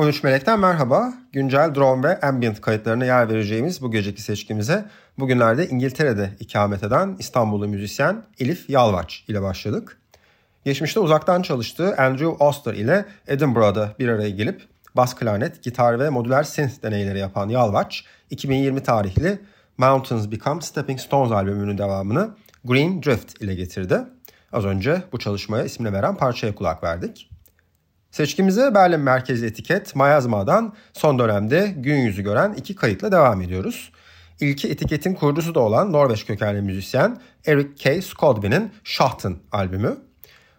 13 Melek'ten merhaba. Güncel drone ve ambient kayıtlarına yer vereceğimiz bu geceki seçkimize bugünlerde İngiltere'de ikamet eden İstanbullu müzisyen Elif Yalvaç ile başladık. Geçmişte uzaktan çalıştığı Andrew Oster ile Edinburgh'da bir araya gelip bas klarnet, gitar ve modüler synth deneyleri yapan Yalvaç, 2020 tarihli Mountains Become Stepping Stones albümünün devamını Green Drift ile getirdi. Az önce bu çalışmaya ismini veren parçaya kulak verdik. Seçkimize Berlin merkezli etiket Mayazma'dan son dönemde gün yüzü gören iki kayıtla devam ediyoruz. İlki etiketin kurucusu da olan Norveç kökenli müzisyen Eric K. Skodby'nin Schachten albümü.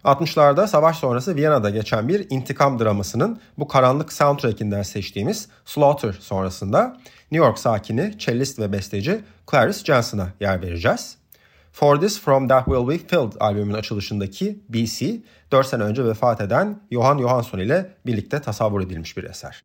60'larda savaş sonrası Viyana'da geçen bir intikam dramasının bu karanlık soundtrackinden seçtiğimiz Slaughter sonrasında New York sakini, cellist ve besteci Clarice Johnson'a yer vereceğiz. For This From That Will Be Filled albümün açılışındaki BC, 4 sene önce vefat eden Johan Johansson ile birlikte tasavvur edilmiş bir eser.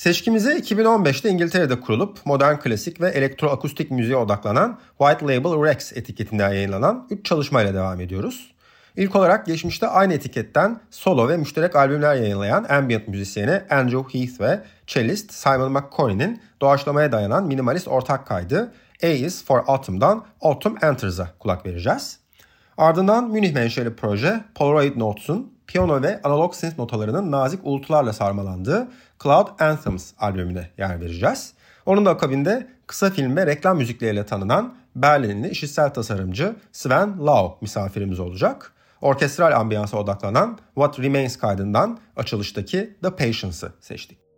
Seçkimize 2015'te İngiltere'de kurulup modern klasik ve elektroakustik müziğe odaklanan White Label Rex etiketinden yayınlanan 3 çalışmayla devam ediyoruz. İlk olarak geçmişte aynı etiketten solo ve müşterek albümler yayınlayan ambient müzisyeni Andrew Heath ve cellist Simon McCoy'nin doğaçlamaya dayanan minimalist ortak kaydı A is for Autumn'dan Autumn Enters'a kulak vereceğiz. Ardından Münih menşeli proje Polaroid Notes'un piyano ve analog synth notalarının nazik uğultularla sarmalandığı Cloud Anthems albümüne yer vereceğiz. Onun da akabinde kısa film ve reklam müzikleriyle tanınan Berlinli işitsel tasarımcı Sven Lau misafirimiz olacak. Orkestral ambiyansa odaklanan What Remains kaydından açılıştaki The Patience'ı seçtik.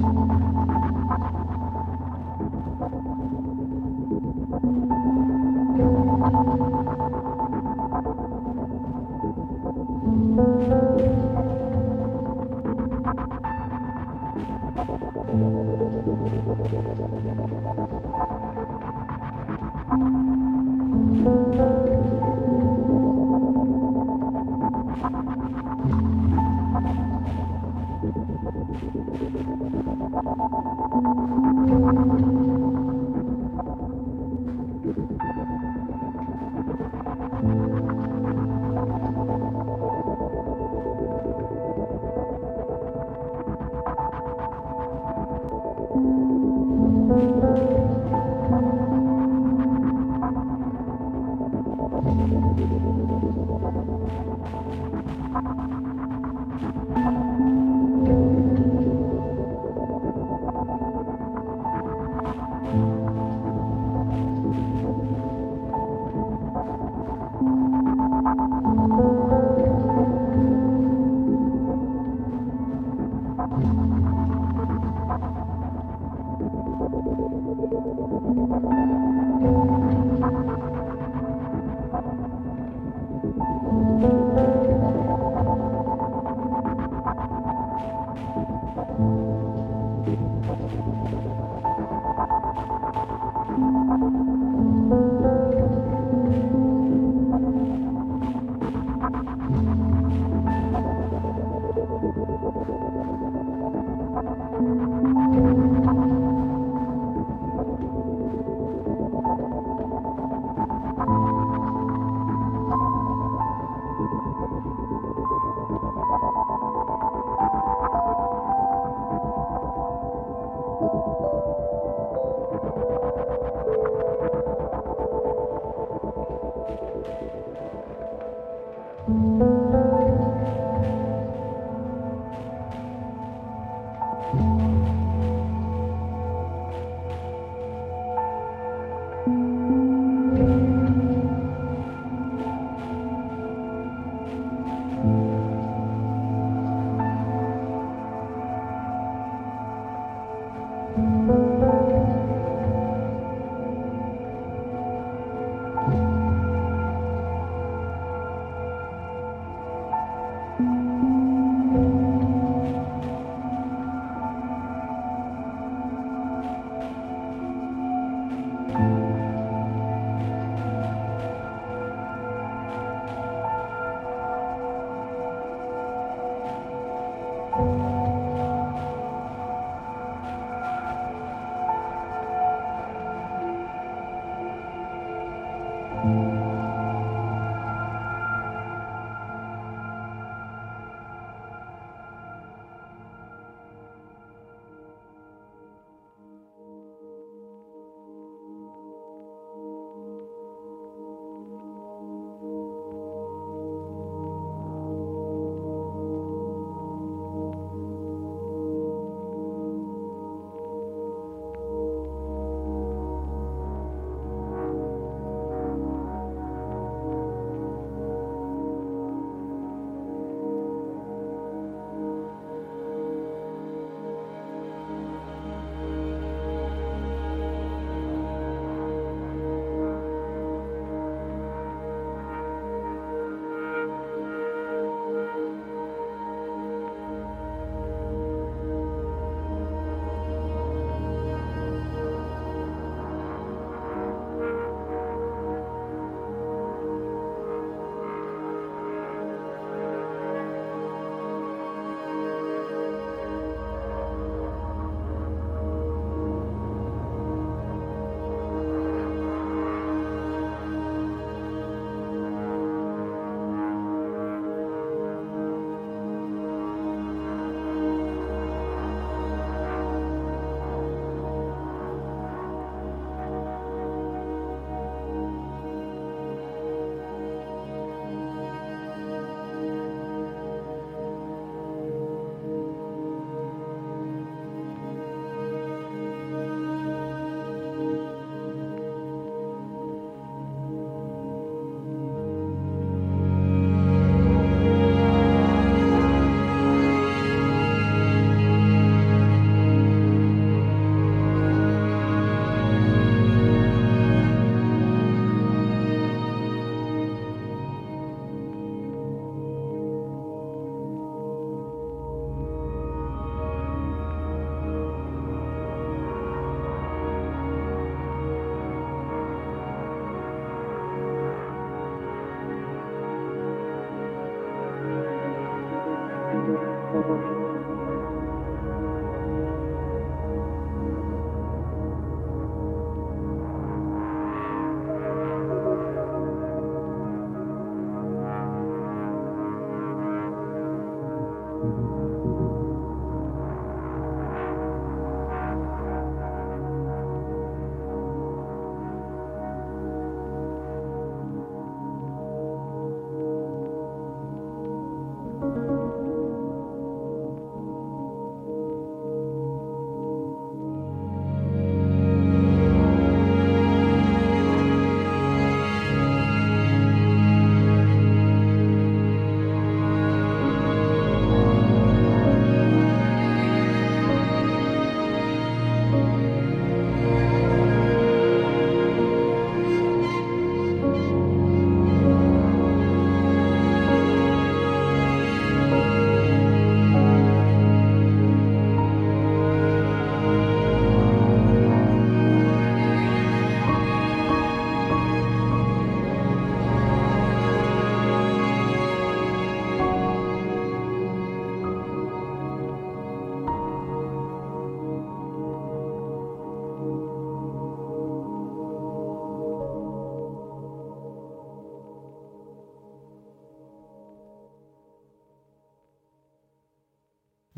Thank you.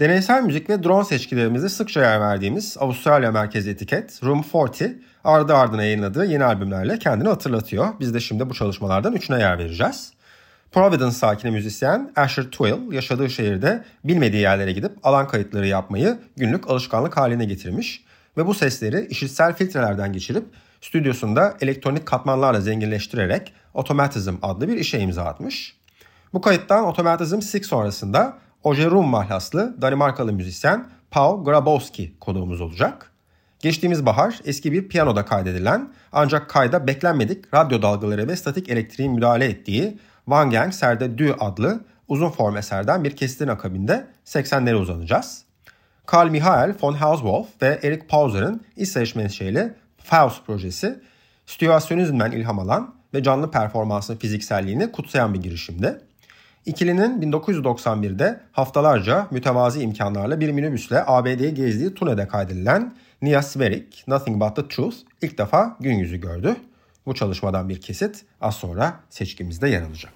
Deneysel müzik ve drone seçkilerimizde sıkça yer verdiğimiz Avustralya merkezli etiket Room 40 ardı ardına yayınladığı yeni albümlerle kendini hatırlatıyor. Biz de şimdi bu çalışmalardan üçüne yer vereceğiz. Providence sakini müzisyen Asher Twill yaşadığı şehirde bilmediği yerlere gidip alan kayıtları yapmayı günlük alışkanlık haline getirmiş ve bu sesleri işitsel filtrelerden geçirip stüdyosunda elektronik katmanlarla zenginleştirerek Automatism adlı bir işe imza atmış. Bu kayıttan Automatism 6 sonrasında Ojerum mahlaslı Danimarkalı müzisyen Paul Grabowski konuğumuz olacak. Geçtiğimiz bahar eski bir piyanoda kaydedilen ancak kayda beklenmedik radyo dalgaları ve statik elektriğin müdahale ettiği Van Serde Dü adlı uzun form eserden bir kesitin akabinde 80'lere uzanacağız. Carl Michael von Hauswolf ve Eric Pauser'ın İsveç menşeli Faust projesi, stüasyonizmden ilham alan ve canlı performansın fizikselliğini kutsayan bir girişimdi. İkilinin 1991'de haftalarca mütevazi imkanlarla bir minibüsle ABD'ye gezdiği turnede kaydedilen Nia Sverik, Nothing But The Truth ilk defa gün yüzü gördü. Bu çalışmadan bir kesit az sonra seçkimizde yer alacak.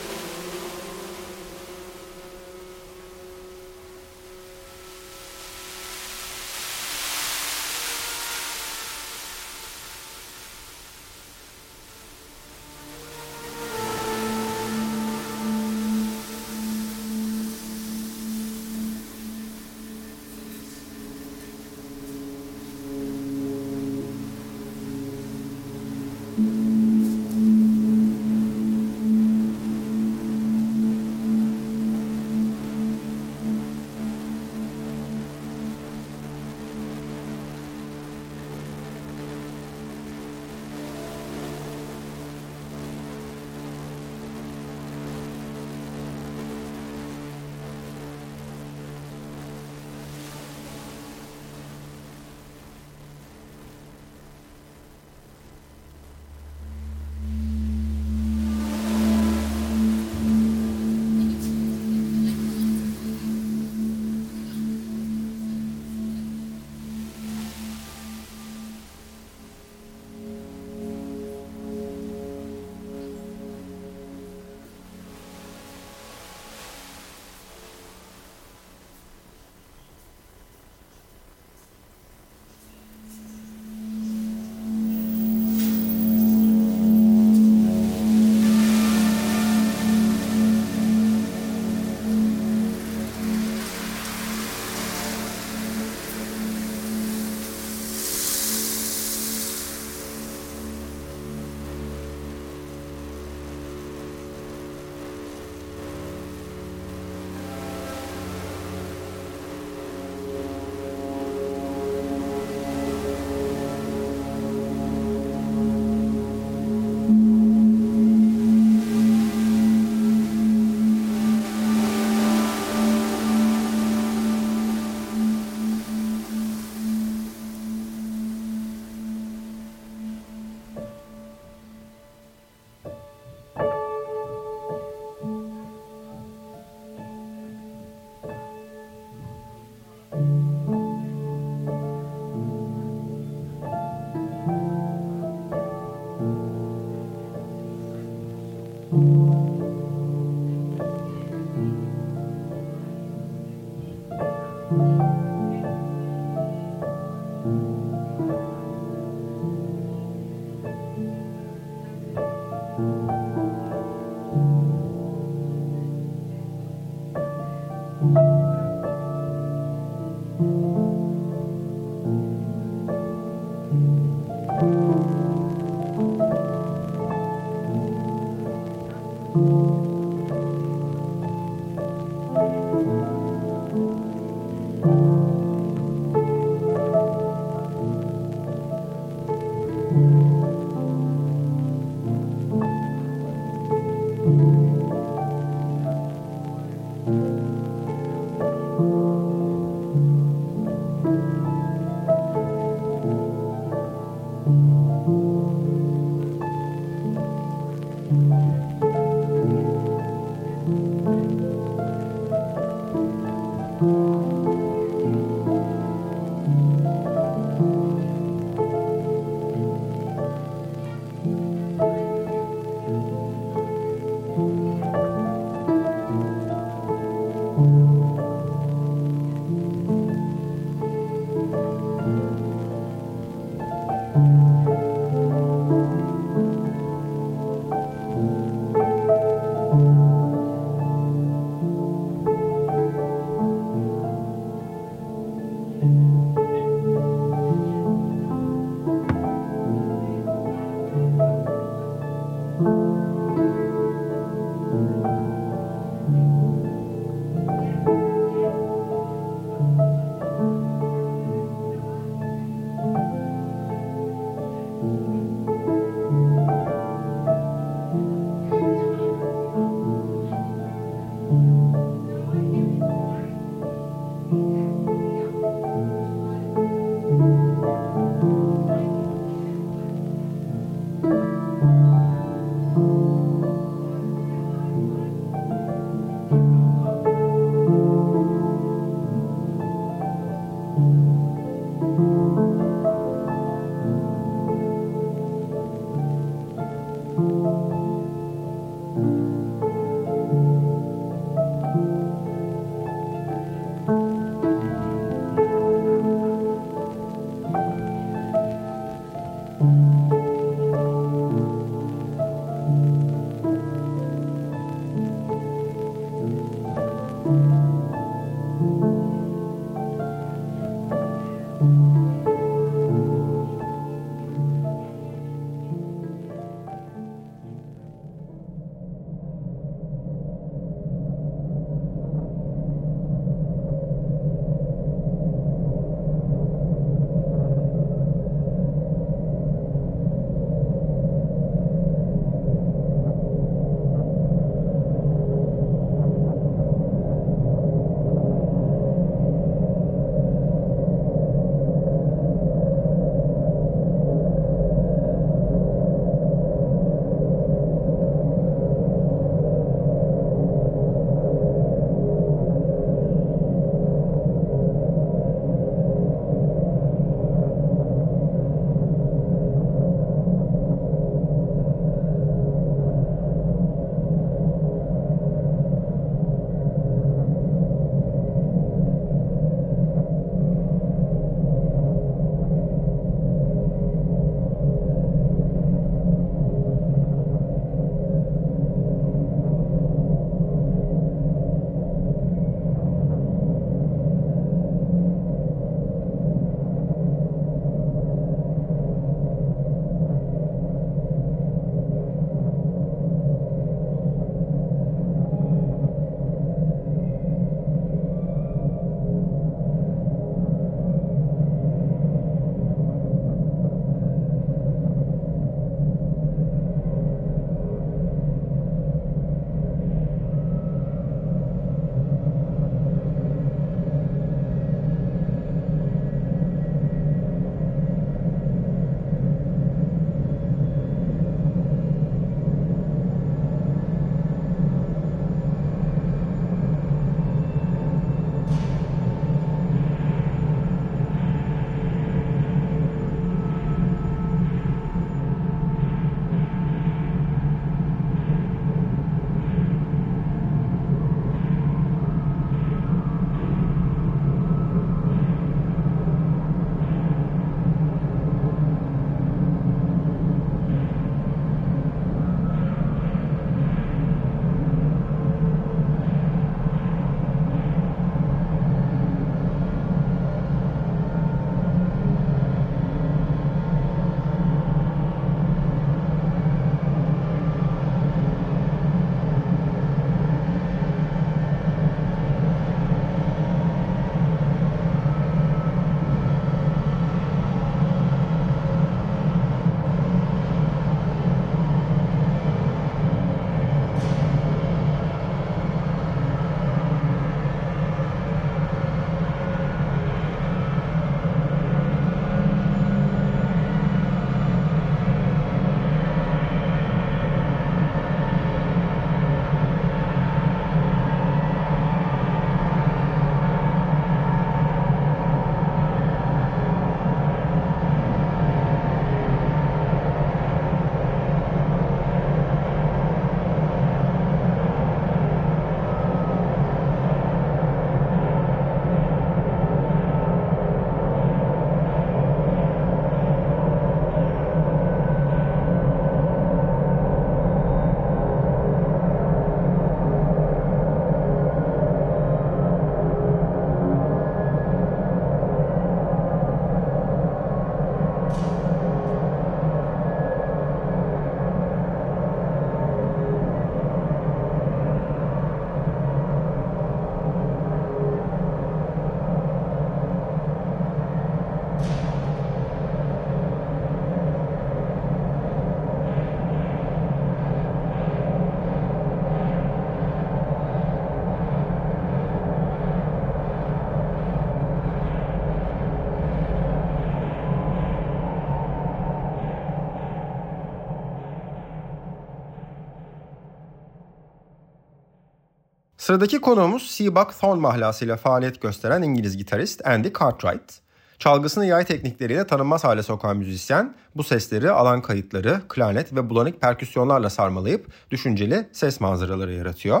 Sıradaki konuğumuz Seabuck Thorn mahlasıyla faaliyet gösteren İngiliz gitarist Andy Cartwright. Çalgısını yay teknikleriyle tanınmaz hale sokan müzisyen bu sesleri alan kayıtları, klarnet ve bulanık perküsyonlarla sarmalayıp düşünceli ses manzaraları yaratıyor.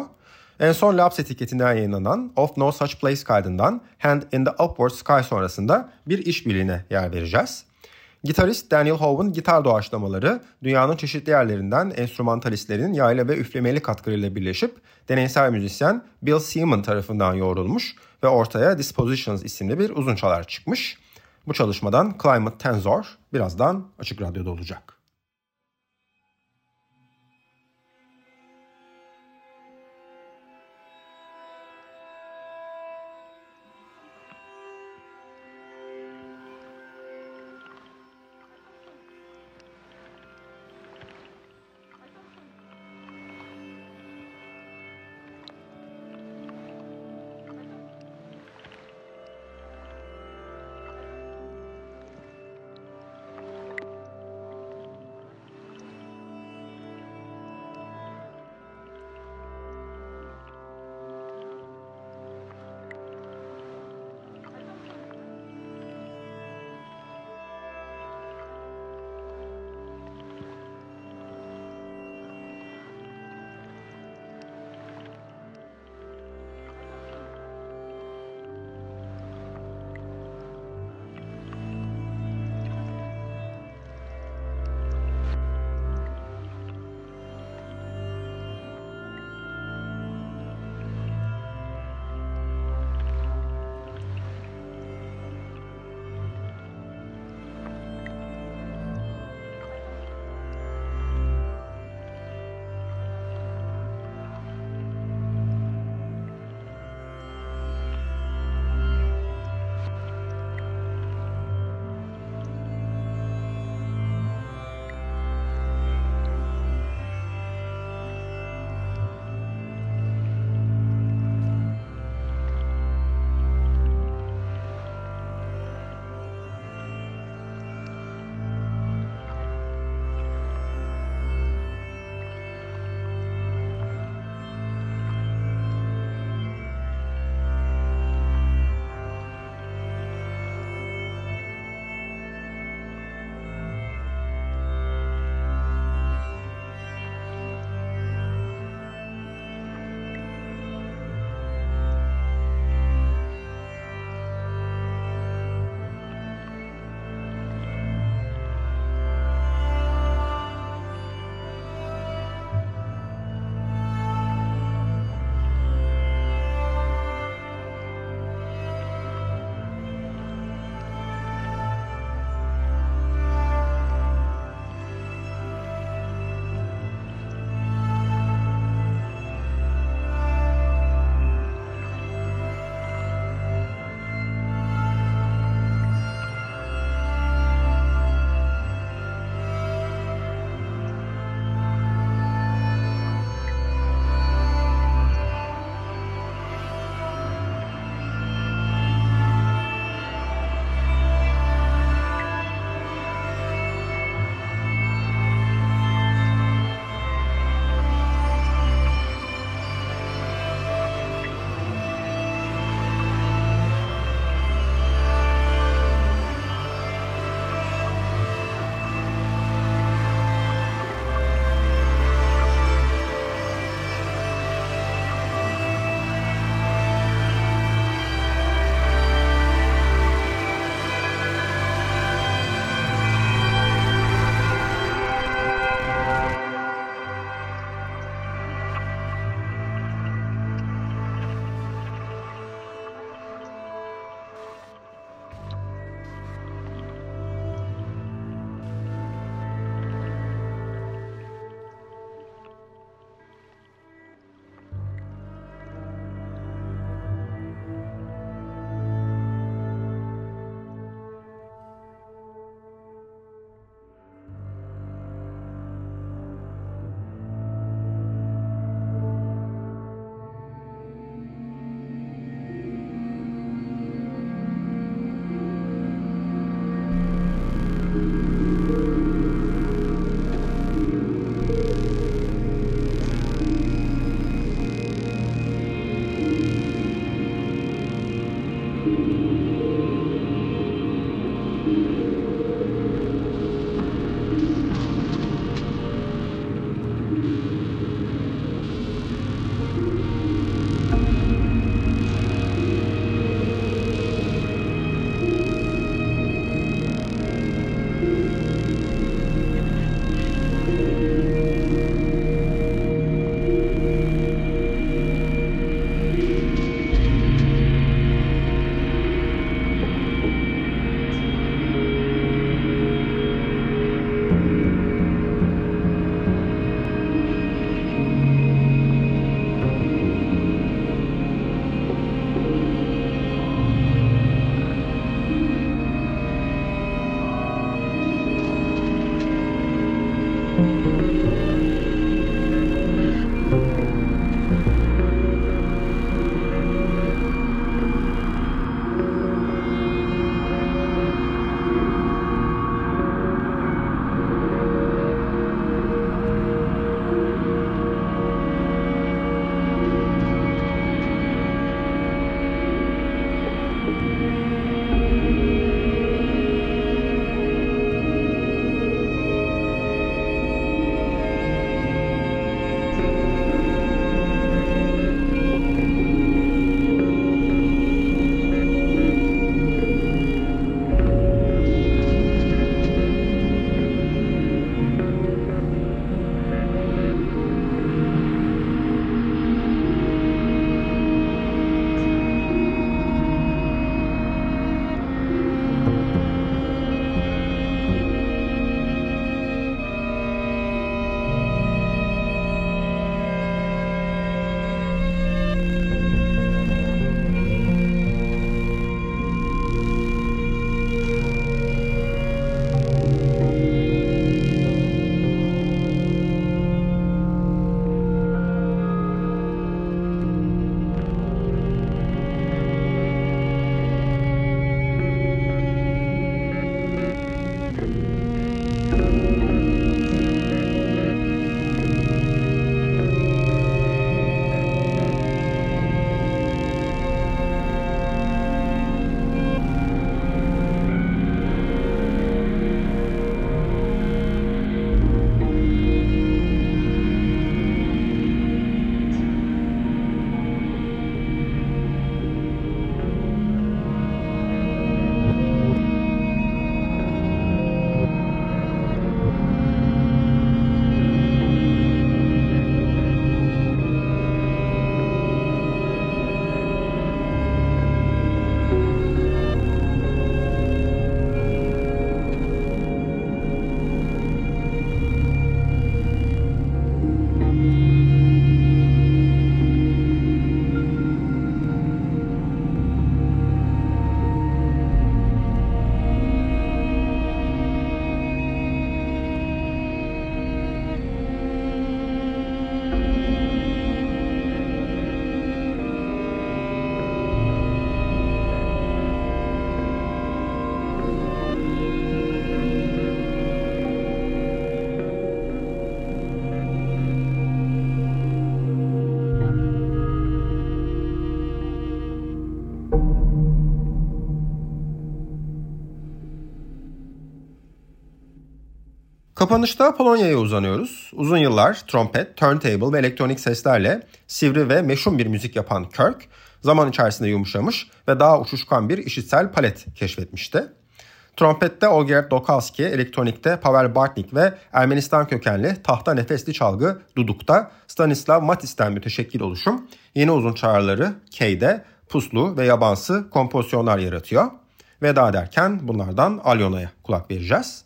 En son Labs etiketinden yayınlanan Of No Such Place kaydından Hand in the Upward Sky sonrasında bir işbirliğine yer vereceğiz. Gitarist Daniel Howe'un gitar doğaçlamaları dünyanın çeşitli yerlerinden enstrümantalistlerin yayla ve üflemeli katkılarıyla birleşip deneysel müzisyen Bill Seaman tarafından yoğrulmuş ve ortaya Dispositions isimli bir uzun çalar çıkmış. Bu çalışmadan Climate Tensor birazdan Açık Radyo'da olacak. Kapanışta Polonya'ya uzanıyoruz. Uzun yıllar trompet, turntable ve elektronik seslerle sivri ve meşhum bir müzik yapan Kirk, zaman içerisinde yumuşamış ve daha uçuşkan bir işitsel palet keşfetmişti. Trompette Olgierd Dokalski, elektronikte Pavel Bartnik ve Ermenistan kökenli tahta nefesli çalgı Duduk'ta Stanislav Matis'ten müteşekkil oluşum yeni uzun çağrıları K'de puslu ve yabansı kompozisyonlar yaratıyor. Veda ederken bunlardan Alyona'ya kulak vereceğiz.